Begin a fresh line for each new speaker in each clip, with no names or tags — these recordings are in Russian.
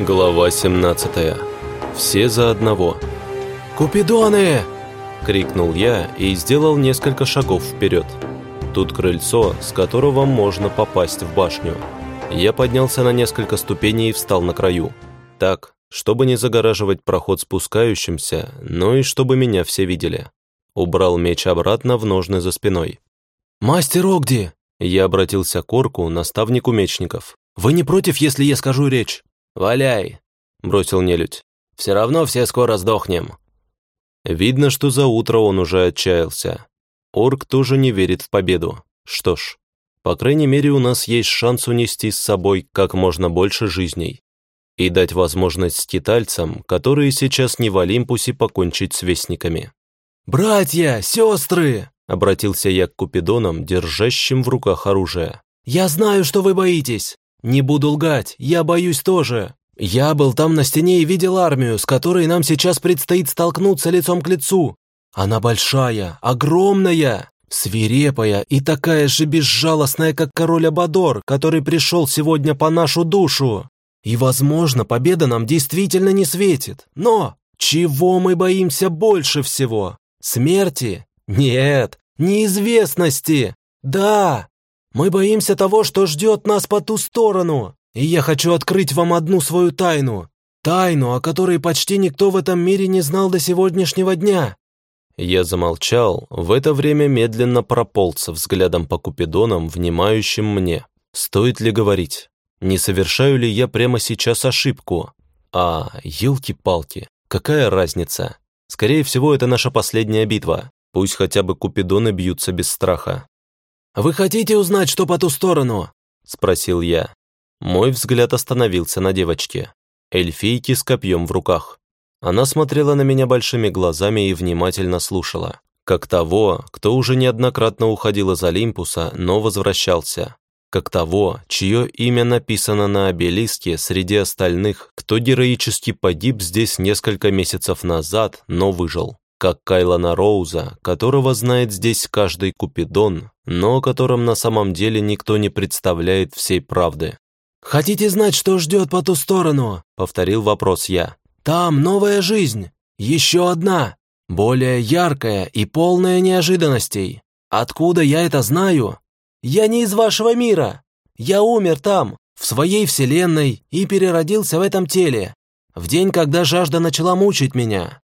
Глава 17. Все за одного.
«Купидоны!»
— крикнул я и сделал несколько шагов вперед. Тут крыльцо, с которого можно попасть в башню. Я поднялся на несколько ступеней и встал на краю. Так, чтобы не загораживать проход спускающимся, но и чтобы меня все видели. Убрал меч обратно в ножны за спиной.
«Мастер Огди!»
Я обратился к орку, наставнику мечников.
«Вы не против, если я скажу речь?»
«Валяй!» – бросил нелюдь. «Все равно все скоро сдохнем».
Видно, что за утро он уже отчаялся. Орк тоже не верит в победу. Что ж, по крайней мере, у нас есть шанс унести с собой как можно больше жизней и дать возможность скитальцам, которые сейчас не в Олимпусе, покончить с вестниками.
«Братья, сестры!» — обратился я к Купидонам, держащим в руках оружие. «Я знаю, что вы боитесь. Не буду лгать, я боюсь тоже. Я был там на стене и видел армию, с которой нам сейчас предстоит столкнуться лицом к лицу. Она большая, огромная, свирепая и такая же безжалостная, как король Абадор, который пришел сегодня по нашу душу. И, возможно, победа нам действительно не светит. Но чего мы боимся больше всего? Смерти? Нет. Неизвестности? Да. Мы боимся того, что ждет нас по ту сторону. И я хочу открыть вам одну свою тайну. Тайну, о которой почти никто в этом мире не знал до сегодняшнего дня.
Я замолчал, в это время медленно прополз взглядом по купидонам, внимающим мне. Стоит ли говорить? Не совершаю ли я прямо сейчас ошибку? А, елки-палки, какая разница? Скорее всего, это наша последняя битва. Пусть хотя бы купидоны бьются без страха.
«Вы хотите узнать, что по ту сторону?» – спросил я.
Мой взгляд остановился на девочке. Эльфийке с копьем в руках. Она смотрела на меня большими глазами и внимательно слушала. Как того, кто уже неоднократно уходил из Олимпуса, но возвращался. Как того, чье имя написано на обелиске среди остальных, кто героически погиб здесь несколько месяцев назад, но выжил как Кайлана Роуза, которого знает здесь каждый Купидон, но о котором на самом деле никто не представляет всей правды.
«Хотите знать, что ждет по ту сторону?» — повторил вопрос я. «Там новая жизнь, еще одна, более яркая и полная неожиданностей. Откуда я это знаю? Я не из вашего мира. Я умер там, в своей вселенной, и переродился в этом теле. В день, когда жажда начала мучить меня.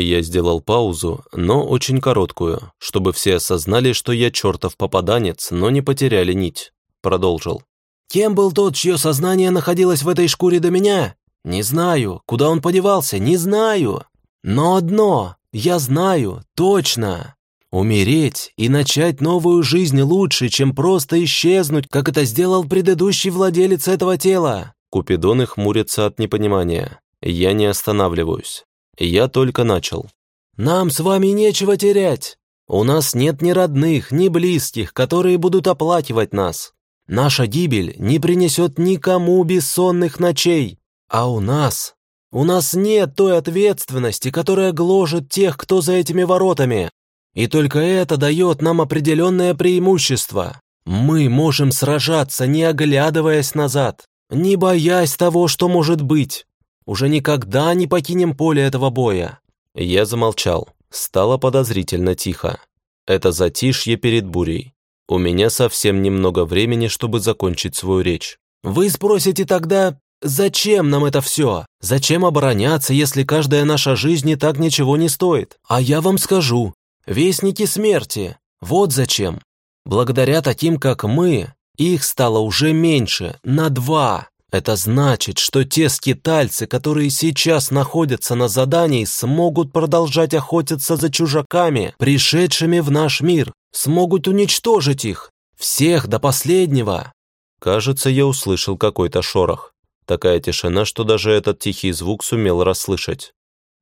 Я сделал паузу, но очень короткую, чтобы все осознали, что я чертов попаданец, но не потеряли нить. Продолжил.
«Кем был тот, чье сознание находилось в этой шкуре до меня? Не знаю. Куда он подевался? Не знаю. Но одно я знаю, точно. Умереть и начать новую жизнь лучше, чем просто исчезнуть, как это сделал предыдущий владелец этого тела».
Купидоны хмурятся от непонимания. Я не останавливаюсь. Я только начал.
«Нам с вами нечего терять. У нас нет ни родных, ни близких, которые будут оплакивать нас. Наша гибель не принесет никому бессонных ночей. А у нас... У нас нет той ответственности, которая гложет тех, кто за этими воротами. И только это дает нам определенное преимущество. Мы можем сражаться, не оглядываясь назад, не боясь того, что может быть. Уже никогда не покинем поле этого боя».
Я замолчал. Стало подозрительно тихо. Это затишье перед бурей. У меня совсем немного времени, чтобы закончить свою речь.
«Вы спросите тогда, зачем нам это все? Зачем обороняться, если каждая наша жизнь и так ничего не стоит? А я вам скажу. Вестники смерти. Вот зачем. Благодаря таким, как мы, их стало уже меньше, на два. Это значит, что те скитальцы, которые сейчас находятся на задании, смогут продолжать охотиться за чужаками, пришедшими в наш мир, смогут уничтожить их, всех до последнего.
Кажется, я услышал какой-то шорох. Такая тишина, что даже этот тихий звук сумел расслышать.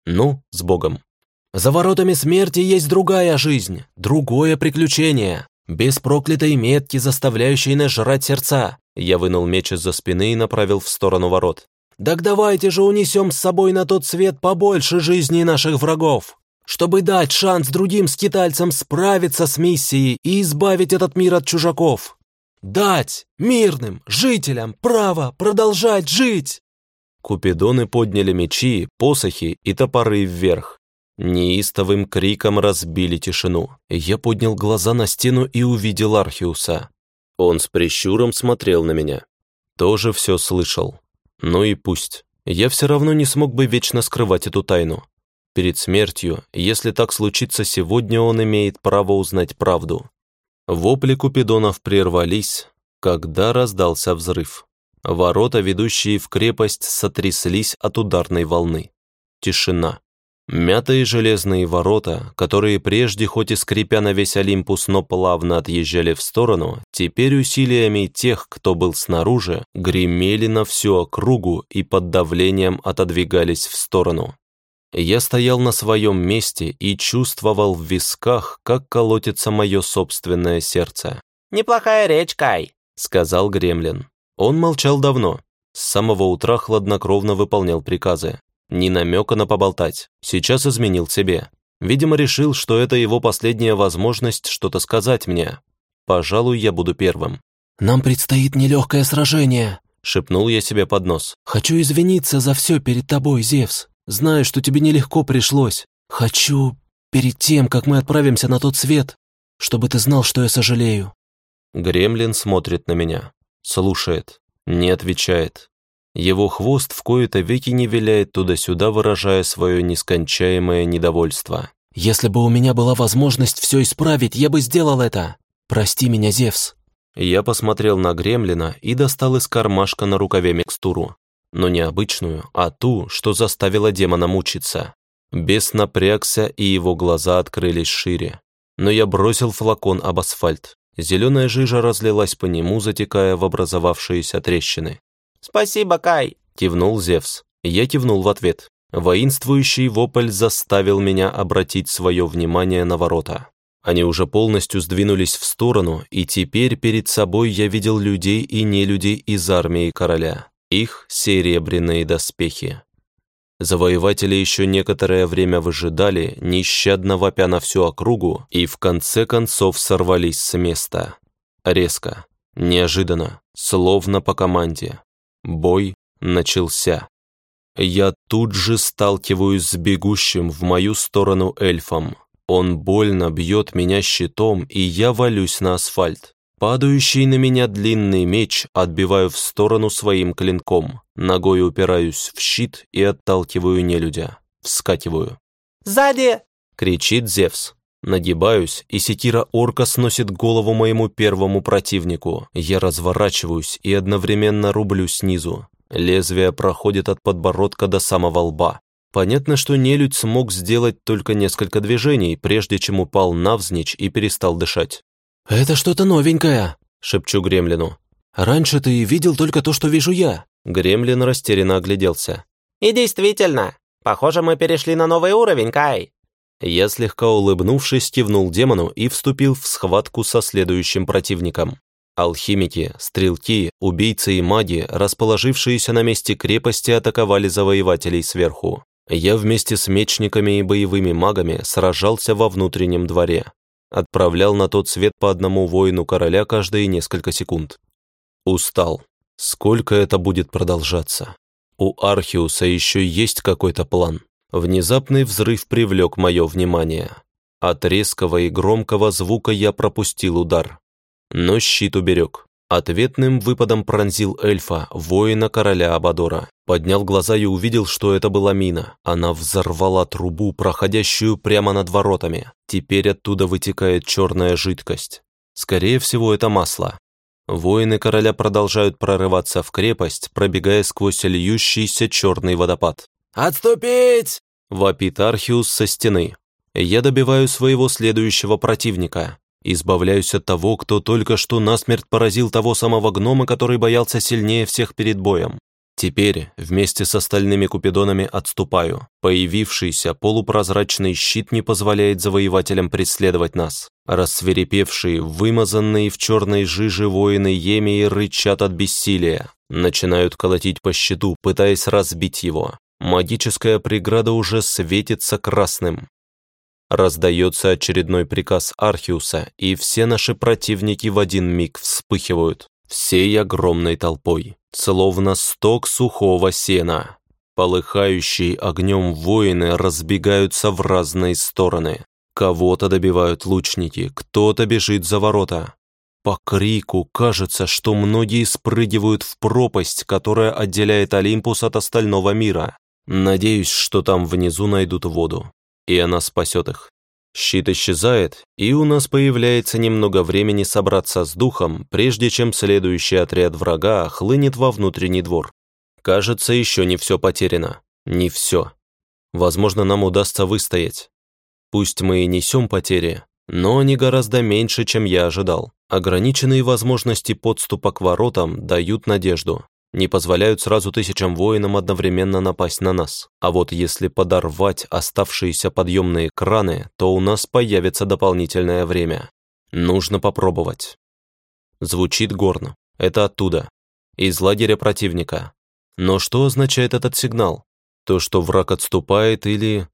Ну, с Богом.
За воротами смерти есть другая жизнь, другое приключение, без проклятой метки, заставляющей нас жрать сердца,
я вынул меч из-за спины и направил в сторону ворот.
«Так давайте же унесем с собой на тот свет побольше жизней наших врагов, чтобы дать шанс другим скитальцам справиться с миссией и избавить этот мир от чужаков. Дать мирным жителям право продолжать жить!»
Купидоны подняли мечи, посохи и топоры вверх. Неистовым криком разбили тишину. Я поднял глаза на стену и увидел Архиуса. Он с прищуром смотрел на меня. Тоже все слышал. Ну и пусть. Я все равно не смог бы вечно скрывать эту тайну. Перед смертью, если так случится сегодня, он имеет право узнать правду. Вопли Купидонов прервались, когда раздался взрыв. Ворота, ведущие в крепость, сотряслись от ударной волны. Тишина. Мятые железные ворота, которые прежде хоть и скрипя на весь Олимпус, но плавно отъезжали в сторону, теперь усилиями тех, кто был снаружи, гремели на всю округу и под давлением отодвигались в сторону. Я стоял на своем месте и чувствовал в висках, как колотится мое собственное сердце.
«Неплохая речь, Кай», —
сказал Гремлин. Он молчал давно. С самого утра хладнокровно выполнял приказы. Ни намека на поболтать. Сейчас изменил себе. Видимо, решил, что это его последняя возможность что-то сказать мне. Пожалуй, я буду первым.
«Нам предстоит нелегкое сражение», —
шепнул я себе под нос.
«Хочу извиниться за все перед тобой, Зевс. Знаю, что тебе нелегко пришлось. Хочу, перед тем, как мы отправимся на тот свет, чтобы ты знал, что я сожалею».
Гремлин смотрит на меня, слушает, не отвечает. Его хвост в кои-то веки не виляет туда-сюда, выражая свое нескончаемое недовольство.
«Если бы у меня была возможность все исправить, я бы сделал это. Прости меня, Зевс».
Я посмотрел на Гремлина и достал из кармашка на рукаве микстуру но не обычную, а ту, что заставила демона мучиться. Бес напрягся, и его глаза открылись шире. Но я бросил флакон об асфальт. Зеленая жижа разлилась по нему, затекая в образовавшиеся трещины.
«Спасибо, Кай!»
– кивнул Зевс. Я кивнул в ответ. Воинствующий вопль заставил меня обратить свое внимание на ворота. Они уже полностью сдвинулись в сторону, и теперь перед собой я видел людей и нелюдей из армии короля их серебряные доспехи. Завоеватели еще некоторое время выжидали, нещадно вопя на всю округу, и в конце концов сорвались с места. Резко, неожиданно, словно по команде. Бой начался. Я тут же сталкиваюсь с бегущим в мою сторону эльфом. Он больно бьет меня щитом, и я валюсь на асфальт. Падающий на меня длинный меч отбиваю в сторону своим клинком, ногой упираюсь в щит и отталкиваю нелюдя. Вскакиваю.
«Сзади!»
— кричит Зевс. Нагибаюсь, и секира орка сносит голову моему первому противнику. Я разворачиваюсь и одновременно рублю снизу. Лезвие проходит от подбородка до самого лба. Понятно, что нелюдь смог сделать только несколько движений, прежде чем упал навзничь и перестал дышать.
«Это что-то новенькое», —
шепчу Гремлину.
«Раньше ты видел только то, что вижу я».
Гремлин растерянно огляделся.
«И действительно, похоже, мы перешли на новый уровень, Кай».
Я слегка улыбнувшись кивнул демону и вступил в схватку со следующим противником. Алхимики, стрелки, убийцы и маги, расположившиеся на месте крепости, атаковали завоевателей сверху. Я вместе с мечниками и боевыми магами сражался во внутреннем дворе отправлял на тот свет по одному воину короля каждые несколько секунд. Устал. Сколько это будет продолжаться? У Архиуса еще есть какой-то план. Внезапный взрыв привлек мое внимание. От резкого и громкого звука я пропустил удар. Но щит уберег. Ответным выпадом пронзил эльфа, воина короля Абадора. Поднял глаза и увидел, что это была мина. Она взорвала трубу, проходящую прямо над воротами. Теперь оттуда вытекает черная жидкость. Скорее всего, это масло. Воины короля продолжают прорываться в крепость, пробегая сквозь льющийся черный водопад.
«Отступить!»
– вопит Архиус со стены. Я добиваю своего следующего противника. Избавляюсь от того, кто только что насмерть поразил того самого гнома, который боялся сильнее всех перед боем. Теперь вместе с остальными купидонами отступаю. Появившийся полупрозрачный щит не позволяет завоевателям преследовать нас. Рассверепевшие, вымазанные в черной жиже воины Емии рычат от бессилия. Начинают колотить по щиту, пытаясь разбить его. Магическая преграда уже светится красным. Раздается очередной приказ Архиуса, и все наши противники в один миг вспыхивают. всей огромной толпой, словно сток сухого сена. Полыхающие огнем воины разбегаются в разные стороны. Кого-то добивают лучники, кто-то бежит за ворота. По крику кажется, что многие спрыгивают в пропасть, которая отделяет Олимпус от остального мира. Надеюсь, что там внизу найдут воду, и она спасет их. Щит исчезает, и у нас появляется немного времени собраться с духом, прежде чем следующий отряд врага хлынет во внутренний двор. Кажется, еще не все потеряно. Не все. Возможно, нам удастся выстоять. Пусть мы и несем потери, но они гораздо меньше, чем я ожидал. Ограниченные возможности подступа к воротам дают надежду, не позволяют сразу тысячам воинам одновременно напасть на нас. А вот если подорвать оставшиеся подъемные краны, то у нас появится дополнительное время. Нужно попробовать. Звучит горно. Это оттуда. Из лагеря противника. Но что означает этот сигнал? То, что враг отступает или...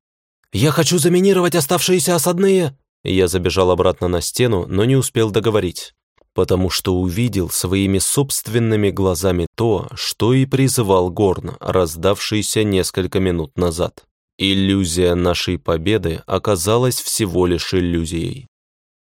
«Я хочу заминировать оставшиеся осадные!» Я забежал обратно на стену, но не успел договорить, потому что увидел своими собственными глазами то, что и призывал Горн, раздавшийся несколько минут назад. Иллюзия нашей победы оказалась всего лишь иллюзией.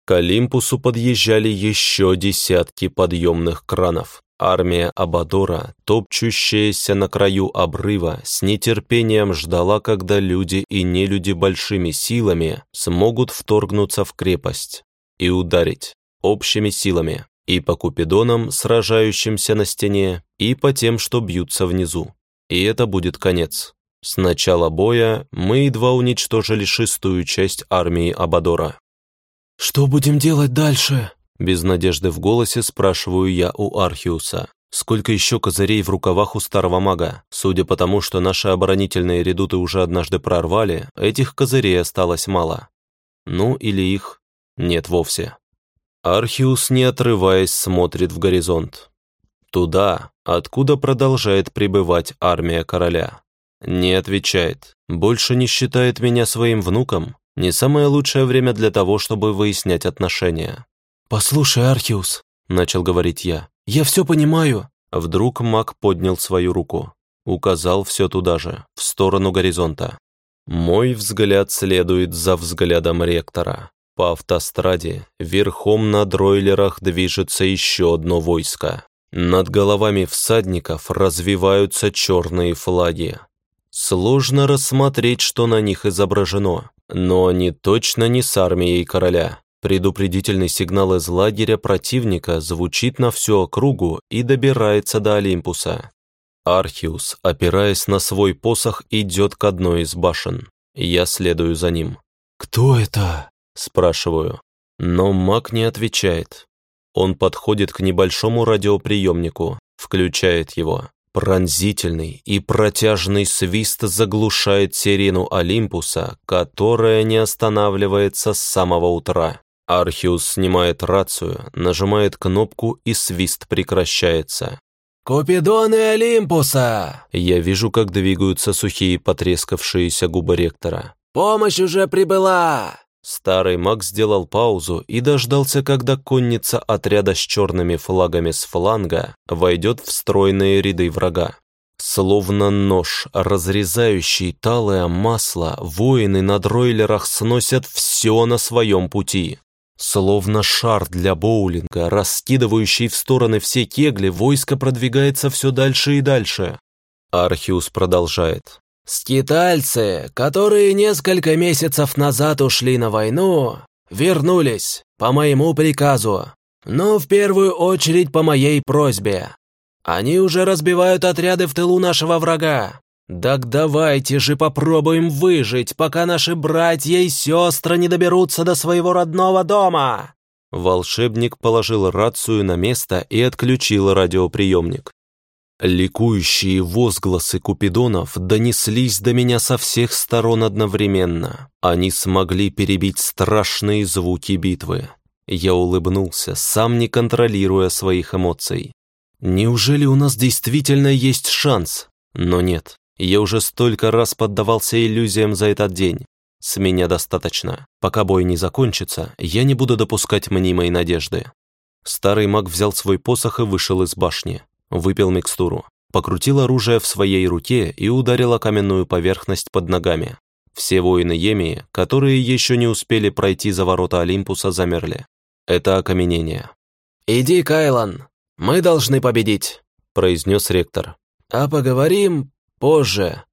К Олимпусу подъезжали еще десятки подъемных кранов. Армия Абадора, топчущаяся на краю обрыва, с нетерпением ждала, когда люди и нелюди большими силами смогут вторгнуться в крепость и ударить общими силами и по купидонам, сражающимся на стене, и по тем, что бьются внизу. И это будет конец. С начала боя мы едва уничтожили шестую часть армии Абадора.
«Что будем делать дальше?»
Без надежды в голосе спрашиваю я у Архиуса. Сколько еще козырей в рукавах у старого мага? Судя по тому, что наши оборонительные редуты уже однажды прорвали, этих козырей осталось мало. Ну, или их нет вовсе. Архиус, не отрываясь, смотрит в горизонт. Туда, откуда продолжает пребывать армия короля. Не отвечает. Больше не считает меня своим внуком. Не самое лучшее время для того, чтобы выяснять отношения.
«Послушай, Архиус», — начал говорить я, — «я все понимаю».
Вдруг маг поднял свою руку, указал все туда же, в сторону горизонта. Мой взгляд следует за взглядом ректора. По автостраде, верхом на дройлерах движется еще одно войско. Над головами всадников развиваются черные флаги. Сложно рассмотреть, что на них изображено, но они точно не с армией короля. Предупредительный сигнал из лагеря противника звучит на всю округу и добирается до Олимпуса. Архиус, опираясь на свой посох, идет к одной из башен. Я следую за ним.
«Кто это?» – спрашиваю.
Но маг не отвечает. Он подходит к небольшому радиоприемнику, включает его. Пронзительный и протяжный свист заглушает сирену Олимпуса, которая не останавливается с самого утра. Архиус снимает рацию, нажимает кнопку и свист прекращается.
«Купидоны Олимпуса!»
Я вижу, как двигаются сухие потрескавшиеся губы ректора.
«Помощь уже прибыла!»
Старый маг сделал паузу и дождался, когда конница отряда с черными флагами с фланга войдет в стройные ряды врага. Словно нож, разрезающий талое масло, воины на дройлерах сносят все на своем пути. Словно шар для боулинга, раскидывающий в стороны все кегли, войско продвигается все дальше и дальше. Архиус продолжает.
«Скитальцы, которые несколько месяцев назад ушли на войну, вернулись по моему приказу, но в первую очередь по моей просьбе. Они уже разбивают отряды в тылу нашего врага. «Так давайте же попробуем выжить, пока наши братья и сестры не доберутся до своего родного дома!»
Волшебник положил рацию на место и отключил радиоприемник. Ликующие возгласы купидонов донеслись до меня со всех сторон одновременно. Они смогли перебить страшные звуки битвы. Я улыбнулся, сам не контролируя своих эмоций. Неужели у нас действительно есть шанс? Но нет. Я уже столько раз поддавался иллюзиям за этот день. С меня достаточно. Пока бой не закончится, я не буду допускать мнимой надежды. Старый маг взял свой посох и вышел из башни. Выпил микстуру. Покрутил оружие в своей руке и ударил о каменную поверхность под ногами. Все воины Емии, которые еще не успели пройти за ворота Олимпуса, замерли. Это окаменение.
«Иди, Кайлан, мы должны победить», — произнес ректор. «А поговорим позже».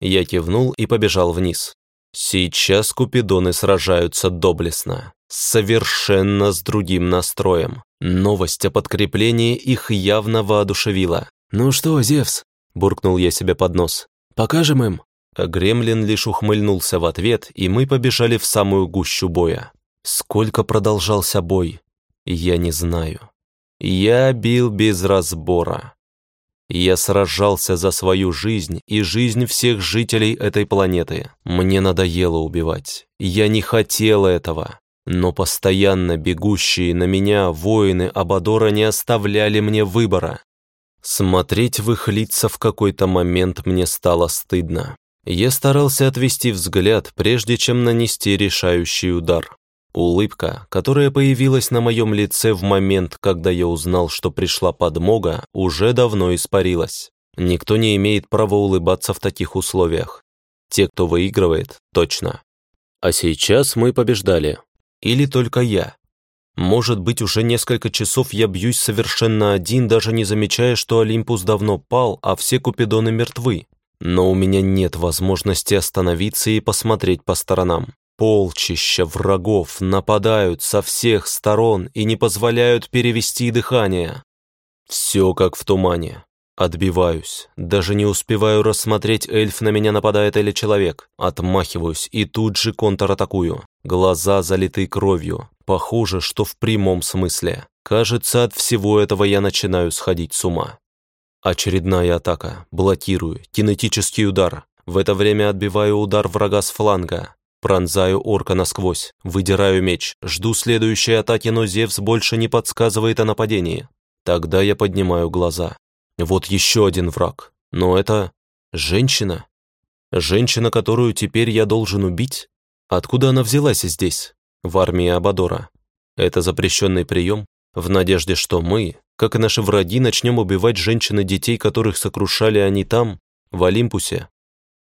Я кивнул и побежал вниз. Сейчас купидоны сражаются доблестно, совершенно с другим настроем. Новость о подкреплении их явно воодушевила.
«Ну что, Зевс?» – буркнул я себе под нос. «Покажем им?»
А Гремлин лишь ухмыльнулся в ответ, и мы побежали в самую гущу боя. Сколько продолжался бой, я не знаю. Я бил без разбора. Я сражался за свою жизнь и жизнь всех жителей этой планеты. Мне надоело убивать. Я не хотел этого. Но постоянно бегущие на меня воины Абадора не оставляли мне выбора. Смотреть в их лица в какой-то момент мне стало стыдно. Я старался отвести взгляд, прежде чем нанести решающий удар. Улыбка, которая появилась на моем лице в момент, когда я узнал, что пришла подмога, уже давно испарилась. Никто не имеет права улыбаться в таких условиях. Те, кто выигрывает, точно. А сейчас мы побеждали. Или только я. Может быть, уже несколько часов я бьюсь совершенно один, даже не замечая, что Олимпус давно пал, а все купидоны мертвы. Но у меня нет возможности остановиться и посмотреть по сторонам. Полчища врагов нападают со всех сторон и не позволяют перевести дыхание. Все как в тумане. Отбиваюсь, даже не успеваю рассмотреть, эльф на меня нападает или человек. Отмахиваюсь и тут же контратакую. Глаза залиты кровью. Похоже, что в прямом смысле. Кажется, от всего этого я начинаю сходить с ума. Очередная атака. Блокирую. Кинетический удар. В это время отбиваю удар врага с фланга. Пронзаю орка насквозь, выдираю меч, жду следующей атаки, но Зевс больше не подсказывает о нападении. Тогда я поднимаю глаза. Вот еще один враг. Но это... женщина. Женщина, которую теперь я должен убить? Откуда она взялась здесь? В армии Абадора. Это запрещенный прием? В надежде, что мы, как и наши враги, начнем убивать женщин и детей, которых сокрушали они там, в Олимпусе.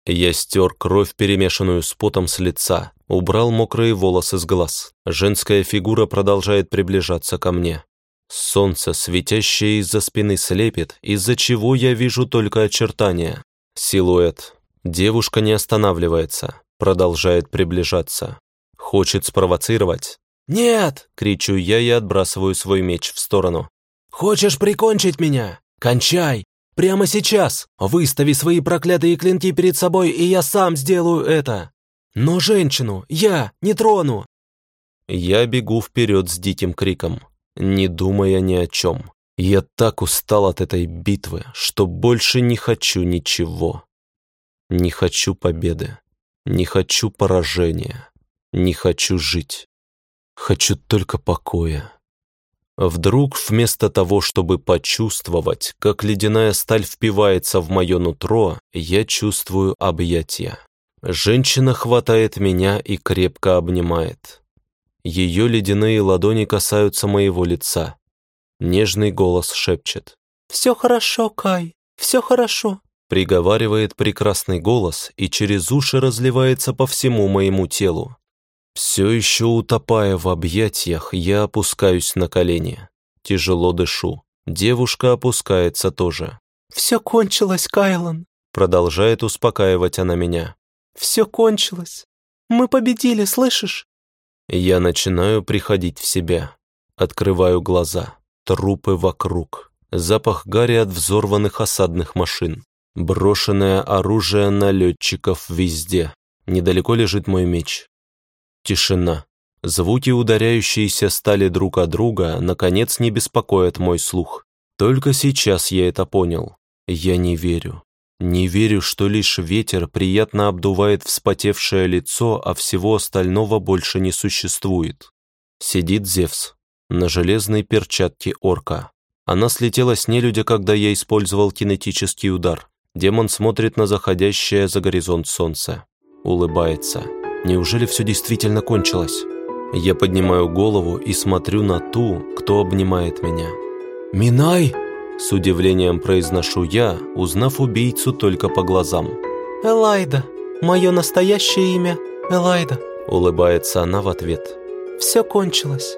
Я стер кровь, перемешанную с потом с лица, убрал мокрые волосы с глаз. Женская фигура продолжает приближаться ко мне. Солнце, светящее из-за спины, слепит, из-за чего я вижу только очертания. Силуэт. Девушка не останавливается, продолжает приближаться. Хочет спровоцировать.
«Нет!»
— кричу я и отбрасываю свой меч в сторону.
«Хочешь прикончить меня? Кончай! Прямо сейчас! Выстави свои проклятые клинки перед собой, и я сам сделаю это! Но женщину я не трону!»
Я бегу вперед с диким криком, не думая ни о чем. Я так устал от этой битвы, что больше не хочу ничего. Не хочу победы, не хочу поражения, не хочу жить. Хочу только покоя. Вдруг вместо того, чтобы почувствовать, как ледяная сталь впивается в мое нутро, я чувствую объятия. Женщина хватает меня и крепко обнимает. Ее ледяные ладони касаются моего лица. Нежный голос шепчет.
«Все хорошо, Кай, все хорошо»,
приговаривает прекрасный голос и через уши разливается по всему моему телу. Все еще утопая в объятиях, я опускаюсь на колени. Тяжело дышу. Девушка опускается тоже.
«Все кончилось, Кайлан»,
продолжает успокаивать она меня.
«Все кончилось. Мы победили, слышишь?»
Я начинаю приходить в себя. Открываю глаза. Трупы вокруг. Запах гари от взорванных осадных машин. Брошенное оружие налетчиков везде. Недалеко лежит мой меч. Тишина. Звуки, ударяющиеся стали друг от друга, наконец не беспокоят мой слух. Только сейчас я это понял. Я не верю. Не верю, что лишь ветер приятно обдувает вспотевшее лицо, а всего остального больше не существует. Сидит Зевс на железной перчатке орка. Она слетела с нелюдя, когда я использовал кинетический удар. Демон смотрит на заходящее за горизонт солнце. Улыбается. Неужели все действительно кончилось? Я поднимаю голову и смотрю на ту, кто обнимает меня.
«Минай!»
– с удивлением произношу я, узнав убийцу только по глазам.
«Элайда! Мое настоящее имя Элайда!»
– улыбается она в ответ.
«Все кончилось.